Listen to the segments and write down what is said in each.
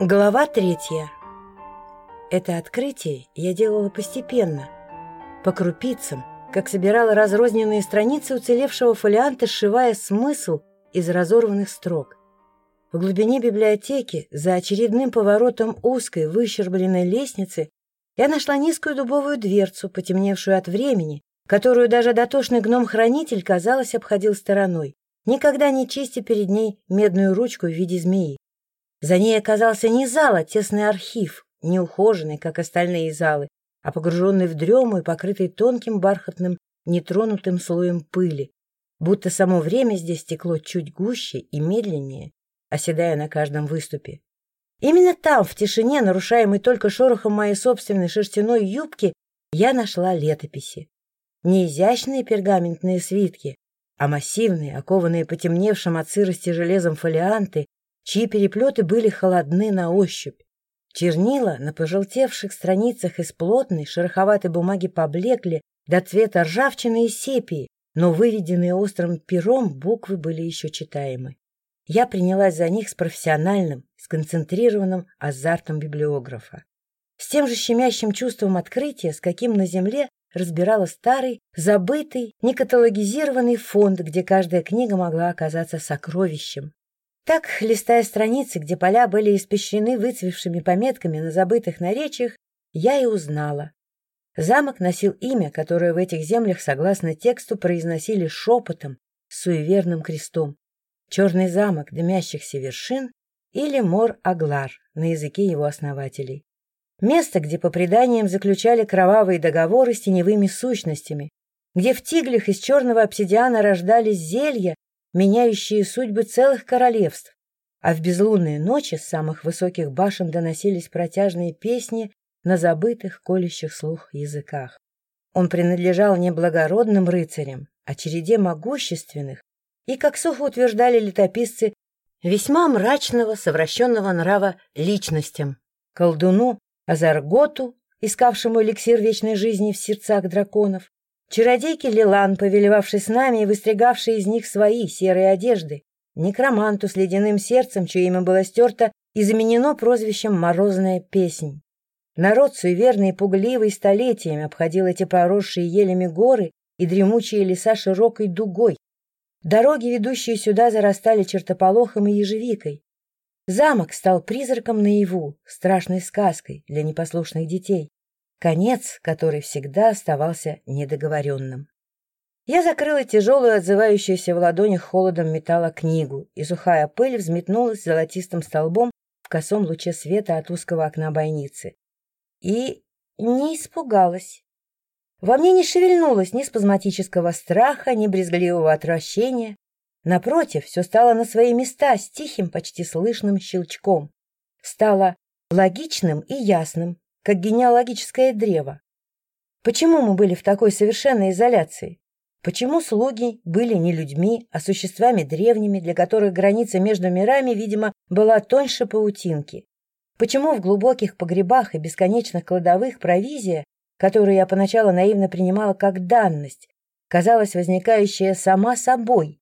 Глава третья. Это открытие я делала постепенно, по крупицам, как собирала разрозненные страницы уцелевшего фолианта, сшивая смысл из разорванных строк. В глубине библиотеки, за очередным поворотом узкой, выщербленной лестницы, я нашла низкую дубовую дверцу, потемневшую от времени, которую даже дотошный гном-хранитель, казалось, обходил стороной, никогда не чистя перед ней медную ручку в виде змеи. За ней оказался не зал, а тесный архив, не ухоженный, как остальные залы, а погруженный в дрему и покрытый тонким бархатным, нетронутым слоем пыли, будто само время здесь текло чуть гуще и медленнее, оседая на каждом выступе. Именно там, в тишине, нарушаемой только шорохом моей собственной шерстяной юбки, я нашла летописи. Не изящные пергаментные свитки, а массивные, окованные потемневшим от сырости железом фолианты, чьи переплеты были холодны на ощупь. Чернила на пожелтевших страницах из плотной, шероховатой бумаги поблекли до цвета ржавчины и сепии, но выведенные острым пером буквы были еще читаемы. Я принялась за них с профессиональным, сконцентрированным азартом библиографа. С тем же щемящим чувством открытия, с каким на земле разбирала старый, забытый, некаталогизированный фонд, где каждая книга могла оказаться сокровищем, так, листая страницы, где поля были испещрены выцвевшими пометками на забытых наречиях, я и узнала. Замок носил имя, которое в этих землях, согласно тексту, произносили шепотом, с суеверным крестом. Черный замок дымящихся вершин или Мор-Аглар на языке его основателей. Место, где по преданиям заключали кровавые договоры с теневыми сущностями, где в тиглях из черного обсидиана рождались зелья, меняющие судьбы целых королевств, а в безлунные ночи с самых высоких башен доносились протяжные песни на забытых, колющих слух языках. Он принадлежал не благородным рыцарям, а череде могущественных и, как сухо утверждали летописцы, весьма мрачного, совращенного нрава личностям, колдуну Азарготу, искавшему эликсир вечной жизни в сердцах драконов, Чародейки Лилан, повелевавший с нами и выстригавший из них свои серые одежды, некроманту с ледяным сердцем, чье имя было стерто и заменено прозвищем «Морозная песнь». Народ суеверный и пугливый столетиями обходил эти поросшие елями горы и дремучие леса широкой дугой. Дороги, ведущие сюда, зарастали чертополохом и ежевикой. Замок стал призраком наяву, страшной сказкой для непослушных детей. Конец, который всегда оставался недоговоренным. Я закрыла тяжелую, отзывающуюся в ладонях холодом металла книгу, и сухая пыль взметнулась золотистым столбом в косом луче света от узкого окна бойницы. И не испугалась. Во мне не шевельнулось ни спазматического страха, ни брезгливого отвращения. Напротив, все стало на свои места с тихим, почти слышным щелчком. Стало логичным и ясным, как генеалогическое древо. Почему мы были в такой совершенной изоляции? Почему слуги были не людьми, а существами древними, для которых граница между мирами, видимо, была тоньше паутинки? Почему в глубоких погребах и бесконечных кладовых провизия, которую я поначалу наивно принимала как данность, казалась возникающая сама собой?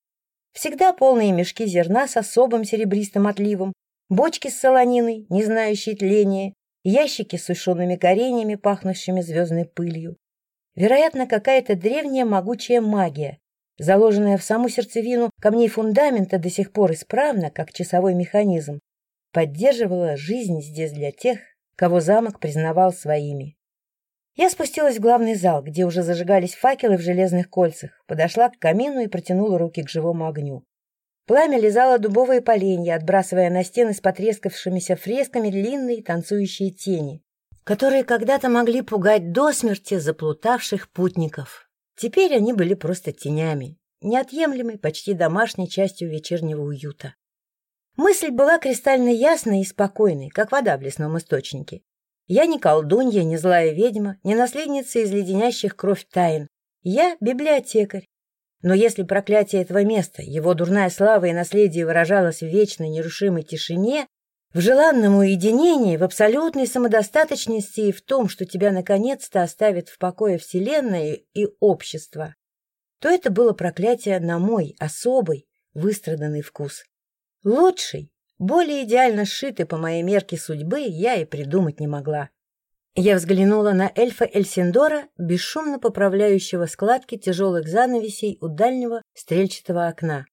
Всегда полные мешки зерна с особым серебристым отливом, бочки с солониной, не знающие тления, ящики с сушеными кореньями, пахнущими звездной пылью. Вероятно, какая-то древняя могучая магия, заложенная в саму сердцевину камней фундамента до сих пор исправно, как часовой механизм, поддерживала жизнь здесь для тех, кого замок признавал своими. Я спустилась в главный зал, где уже зажигались факелы в железных кольцах, подошла к камину и протянула руки к живому огню. Пламя лизало дубовые поленья, отбрасывая на стены с потрескавшимися фресками длинные танцующие тени, которые когда-то могли пугать до смерти заплутавших путников. Теперь они были просто тенями, неотъемлемой, почти домашней частью вечернего уюта. Мысль была кристально ясной и спокойной, как вода в лесном источнике. Я не колдунья, не злая ведьма, не наследница из леденящих кровь тайн. Я библиотекарь, но если проклятие этого места, его дурная слава и наследие выражалось в вечной нерушимой тишине, в желанном уединении, в абсолютной самодостаточности и в том, что тебя наконец-то оставит в покое Вселенная и общество, то это было проклятие на мой особый, выстраданный вкус. Лучший, более идеально сшитой по моей мерке судьбы, я и придумать не могла. Я взглянула на эльфа Эльсиндора, бесшумно поправляющего складки тяжелых занавесей у дальнего стрельчатого окна.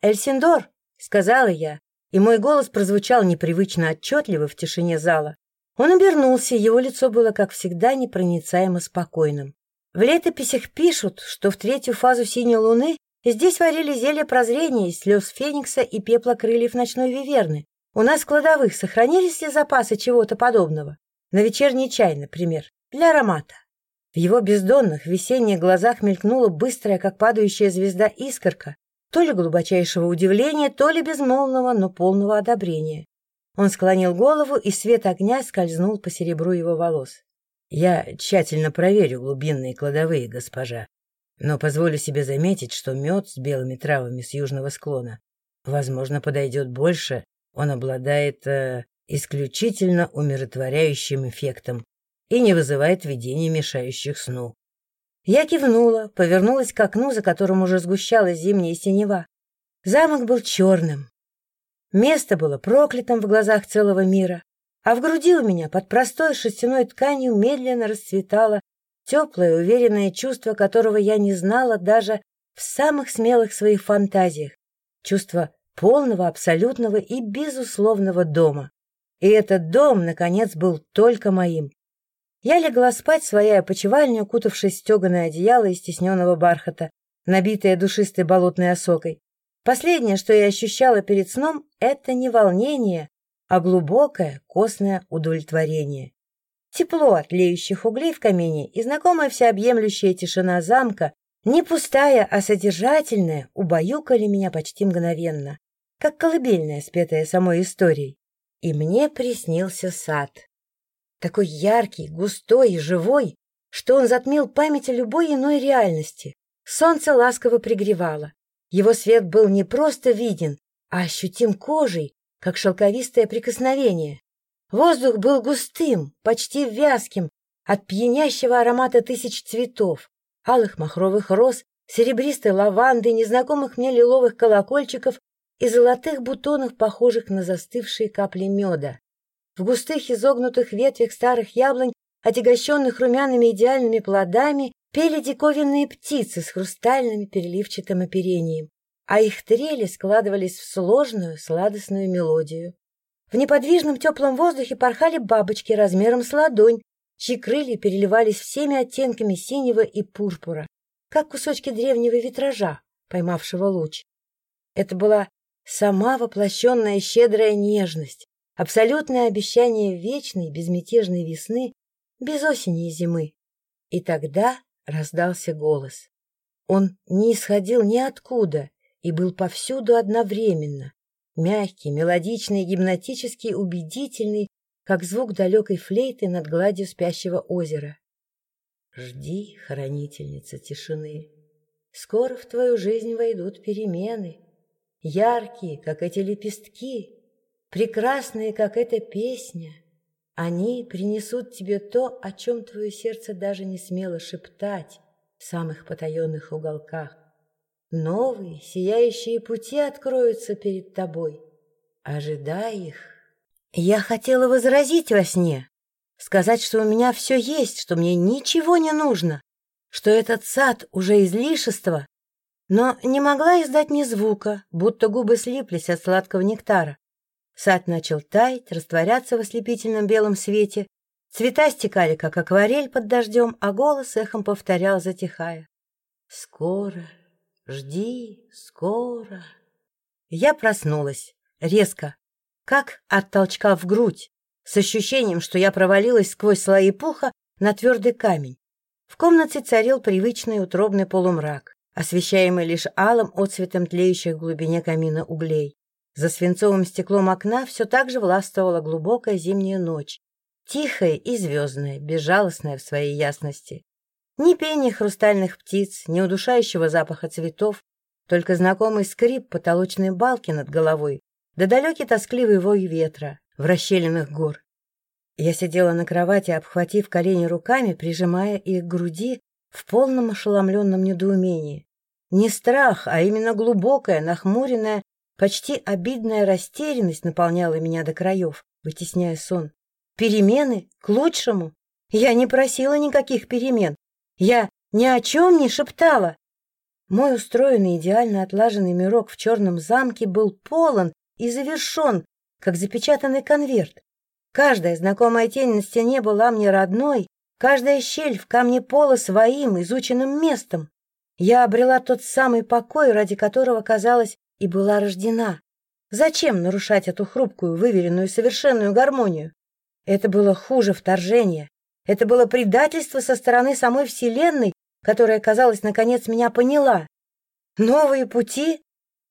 «Эльсиндор!» — сказала я, и мой голос прозвучал непривычно отчетливо в тишине зала. Он обернулся, его лицо было, как всегда, непроницаемо спокойным. В летописях пишут, что в третью фазу синей луны здесь варили зелье прозрения из слез феникса и пепла крыльев ночной виверны. У нас в кладовых сохранились ли запасы чего-то подобного? На вечерний чай, например, для аромата. В его бездонных весенних глазах мелькнула быстрая, как падающая звезда, искорка, то ли глубочайшего удивления, то ли безмолвного, но полного одобрения. Он склонил голову, и свет огня скользнул по серебру его волос. «Я тщательно проверю глубинные кладовые, госпожа, но позволю себе заметить, что мед с белыми травами с южного склона, возможно, подойдет больше, он обладает э, исключительно умиротворяющим эффектом и не вызывает видений, мешающих сну. Я кивнула, повернулась к окну, за которым уже сгущалась зимняя синева. Замок был черным. Место было проклятым в глазах целого мира, а в груди у меня под простой шерстяной тканью медленно расцветало теплое, уверенное чувство, которого я не знала даже в самых смелых своих фантазиях. Чувство полного, абсолютного и безусловного дома. И этот дом, наконец, был только моим. Я легла спать в своей опочивальне, укутавшись в стеганое одеяло из тесненного бархата, набитое душистой болотной осокой. Последнее, что я ощущала перед сном, это не волнение, а глубокое костное удовлетворение. Тепло от леющих углей в камине и знакомая всеобъемлющая тишина замка, не пустая, а содержательная, убаюкали меня почти мгновенно, как колыбельная, спетая самой историей. И мне приснился сад такой яркий, густой и живой, что он затмил память о любой иной реальности. Солнце ласково пригревало. Его свет был не просто виден, а ощутим кожей, как шелковистое прикосновение. Воздух был густым, почти вязким, от пьянящего аромата тысяч цветов, алых махровых роз, серебристой лаванды, незнакомых мне лиловых колокольчиков и золотых бутонов, похожих на застывшие капли меда. В густых изогнутых ветвях старых яблонь, отягощенных румяными идеальными плодами, пели диковинные птицы с хрустальным переливчатым оперением, а их трели складывались в сложную сладостную мелодию. В неподвижном теплом воздухе порхали бабочки размером с ладонь, чьи крылья переливались всеми оттенками синего и пурпура, как кусочки древнего витража, поймавшего луч. Это была сама воплощенная щедрая нежность, Абсолютное обещание вечной, безмятежной весны, без осени и зимы. И тогда раздался голос. Он не исходил ниоткуда и был повсюду одновременно. Мягкий, мелодичный, гипнотический, убедительный, как звук далекой флейты над гладью спящего озера. Жди, хранительница тишины. Скоро в твою жизнь войдут перемены, яркие, как эти лепестки, прекрасные, как эта песня, они принесут тебе то, о чем твое сердце даже не смело шептать в самых потаенных уголках. Новые, сияющие пути откроются перед тобой. Ожидай их. Я хотела возразить во сне, сказать, что у меня все есть, что мне ничего не нужно, что этот сад уже излишество, но не могла издать ни звука, будто губы слиплись от сладкого нектара. Сад начал таять, растворяться в ослепительном белом свете. Цвета стекали, как акварель под дождем, а голос эхом повторял, затихая. «Скоро, жди, скоро». Я проснулась, резко, как от толчка в грудь, с ощущением, что я провалилась сквозь слои пуха на твердый камень. В комнате царил привычный утробный полумрак, освещаемый лишь алым отцветом тлеющих в глубине камина углей. За свинцовым стеклом окна все так же властвовала глубокая зимняя ночь, тихая и звездная, безжалостная в своей ясности. Ни пения хрустальных птиц, ни удушающего запаха цветов, только знакомый скрип потолочной балки над головой, да далекий тоскливый вой ветра в расщелинах гор. Я сидела на кровати, обхватив колени руками, прижимая их к груди в полном ошеломленном недоумении. Не страх, а именно глубокое, нахмуренное, Почти обидная растерянность наполняла меня до краев, вытесняя сон. Перемены к лучшему? Я не просила никаких перемен. Я ни о чем не шептала. Мой устроенный идеально отлаженный мирок в черном замке был полон и завершен, как запечатанный конверт. Каждая знакомая тень на стене была мне родной, каждая щель в камне пола своим, изученным местом. Я обрела тот самый покой, ради которого, казалось, и была рождена. Зачем нарушать эту хрупкую, выверенную, совершенную гармонию? Это было хуже вторжения. Это было предательство со стороны самой Вселенной, которая, казалось, наконец меня поняла. Новые пути?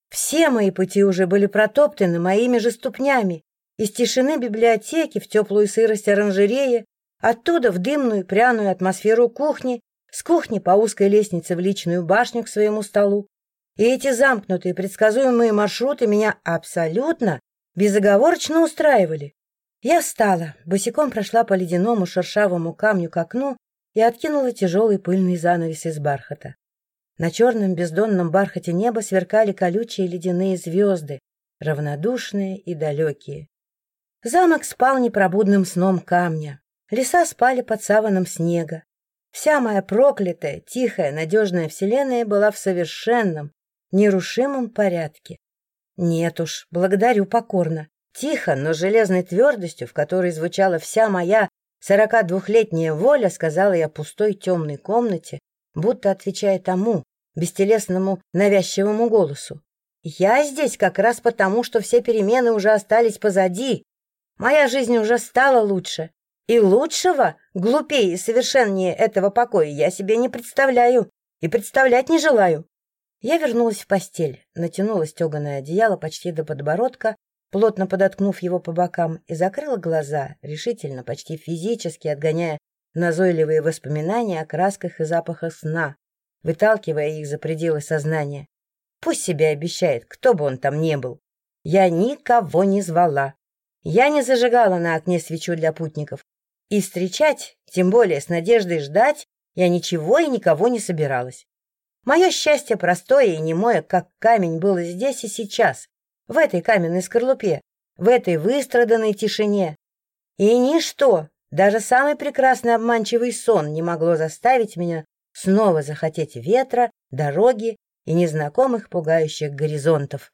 Все мои пути уже были протоптаны моими же ступнями. Из тишины библиотеки в теплую сырость оранжереи, оттуда в дымную пряную атмосферу кухни, с кухни по узкой лестнице в личную башню к своему столу. И эти замкнутые предсказуемые маршруты меня абсолютно безоговорочно устраивали. Я встала, босиком прошла по ледяному шершавому камню к окну и откинула тяжелый пыльный занавес из бархата. На черном бездонном бархате неба сверкали колючие ледяные звезды, равнодушные и далекие. Замок спал непробудным сном камня. Леса спали под саваном снега. Вся моя проклятая, тихая, надежная вселенная была в совершенном, нерушимом порядке. Нет уж, благодарю покорно. Тихо, но железной твердостью, в которой звучала вся моя сорока двухлетняя воля, сказала я пустой темной комнате, будто отвечая тому, бестелесному навязчивому голосу. «Я здесь как раз потому, что все перемены уже остались позади. Моя жизнь уже стала лучше. И лучшего, глупее и совершеннее этого покоя я себе не представляю и представлять не желаю». Я вернулась в постель, натянула стеганое одеяло почти до подбородка плотно подоткнув его по бокам, и закрыла глаза, решительно, почти физически отгоняя назойливые воспоминания о красках и запахах сна, выталкивая их за пределы сознания. Пусть себе обещает, кто бы он там ни был. Я никого не звала. Я не зажигала на окне свечу для путников. И встречать, тем более с надеждой ждать, я ничего и никого не собиралась. Мое счастье простое и немое, как камень, было здесь и сейчас, в этой каменной скорлупе, в этой выстраданной тишине. И ничто, даже самый прекрасный обманчивый сон не могло заставить меня снова захотеть ветра, дороги и незнакомых пугающих горизонтов.